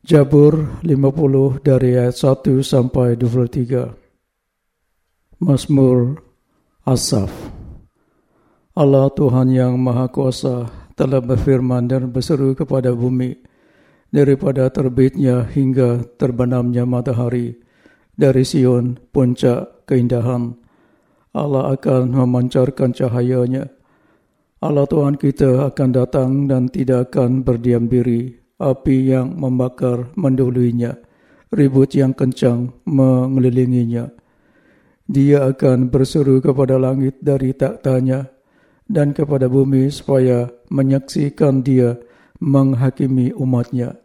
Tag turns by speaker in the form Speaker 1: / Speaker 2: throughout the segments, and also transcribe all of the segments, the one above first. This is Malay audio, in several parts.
Speaker 1: Jabur 50 dari ayat 1 sampai 23. Mazmur Asaf. Allah Tuhan yang Maha Kuasa telah berfirman dan berseru kepada bumi daripada terbitnya hingga terbenamnya matahari dari Sion puncak keindahan. Allah akan memancarkan cahayanya. Allah Tuhan kita akan datang dan tidak akan berdiam diri. Api yang membakar mendahulunya. Ribut yang kencang mengelilinginya. Dia akan berseru kepada langit dari taktanya dan kepada bumi supaya menyaksikan dia menghakimi umatnya.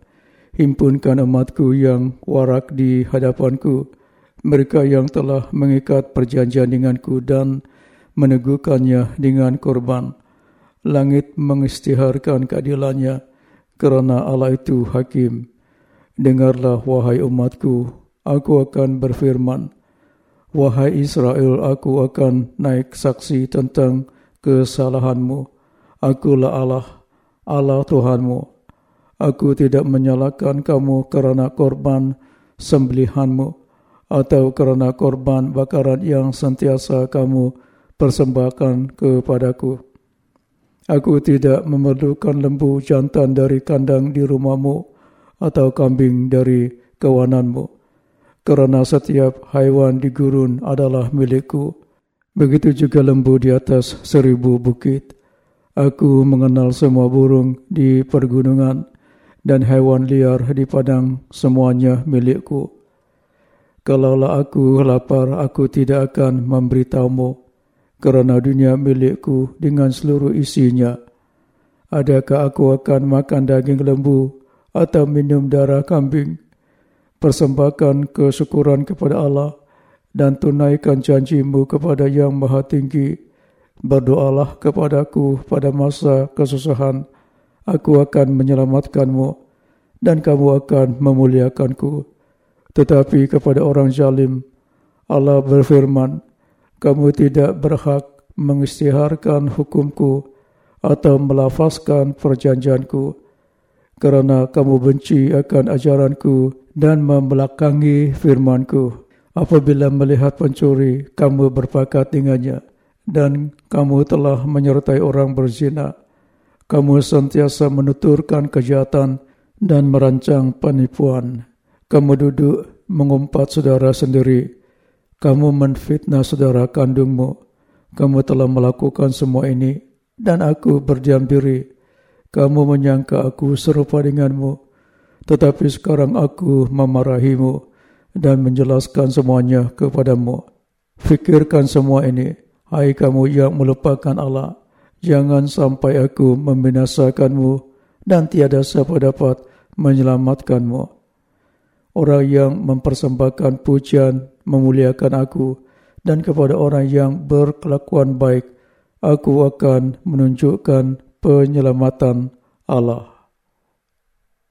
Speaker 1: Himpunkan umatku yang warak di hadapanku mereka yang telah mengikat perjanjian denganku dan meneguhkannya dengan korban. Langit mengistiharkan keadilannya kerana Allah itu hakim. Dengarlah wahai umatku, aku akan berfirman. Wahai Israel, aku akan naik saksi tentang kesalahanmu. Akulah Allah, Allah Tuhanmu. Aku tidak menyalahkan kamu kerana korban sembelihanmu atau kerana korban bakaran yang sentiasa kamu persembahkan kepadaku. Aku tidak memerlukan lembu jantan dari kandang di rumahmu atau kambing dari kawananmu. Kerana setiap haiwan di gurun adalah milikku. Begitu juga lembu di atas seribu bukit. Aku mengenal semua burung di pergunungan dan haiwan liar di padang semuanya milikku. Kalaulah aku lapar, aku tidak akan memberitahumu kerana dunia milikku dengan seluruh isinya. Adakah aku akan makan daging lembu atau minum darah kambing? Persembahkan kesyukuran kepada Allah dan tunaikan janjimu kepada yang maha tinggi. Berdoalah kepadaku pada masa kesusahan. Aku akan menyelamatkanmu dan kamu akan memuliakanku. Tetapi kepada orang zalim, Allah berfirman, kamu tidak berhak mengistiharkan hukumku atau melafazkan perjanjianku kerana kamu benci akan ajaranku dan membelakangi firmanku. Apabila melihat pencuri, kamu berpakat dengannya dan kamu telah menyertai orang berzina. Kamu sentiasa menuturkan kejahatan dan merancang penipuan kamu duduk mengumpat saudara sendiri. Kamu menfitnah saudara kandungmu. Kamu telah melakukan semua ini dan aku berdiam diri. Kamu menyangka aku serupa denganmu. Tetapi sekarang aku memarahimu dan menjelaskan semuanya kepadamu. Fikirkan semua ini, hai kamu yang melupakan Allah. Jangan sampai aku membinasakanmu dan tiada siapa dapat menyelamatkanmu. Orang yang mempersembahkan pujian memuliakan aku dan kepada orang yang berkelakuan baik aku akan menunjukkan penyelamatan Allah.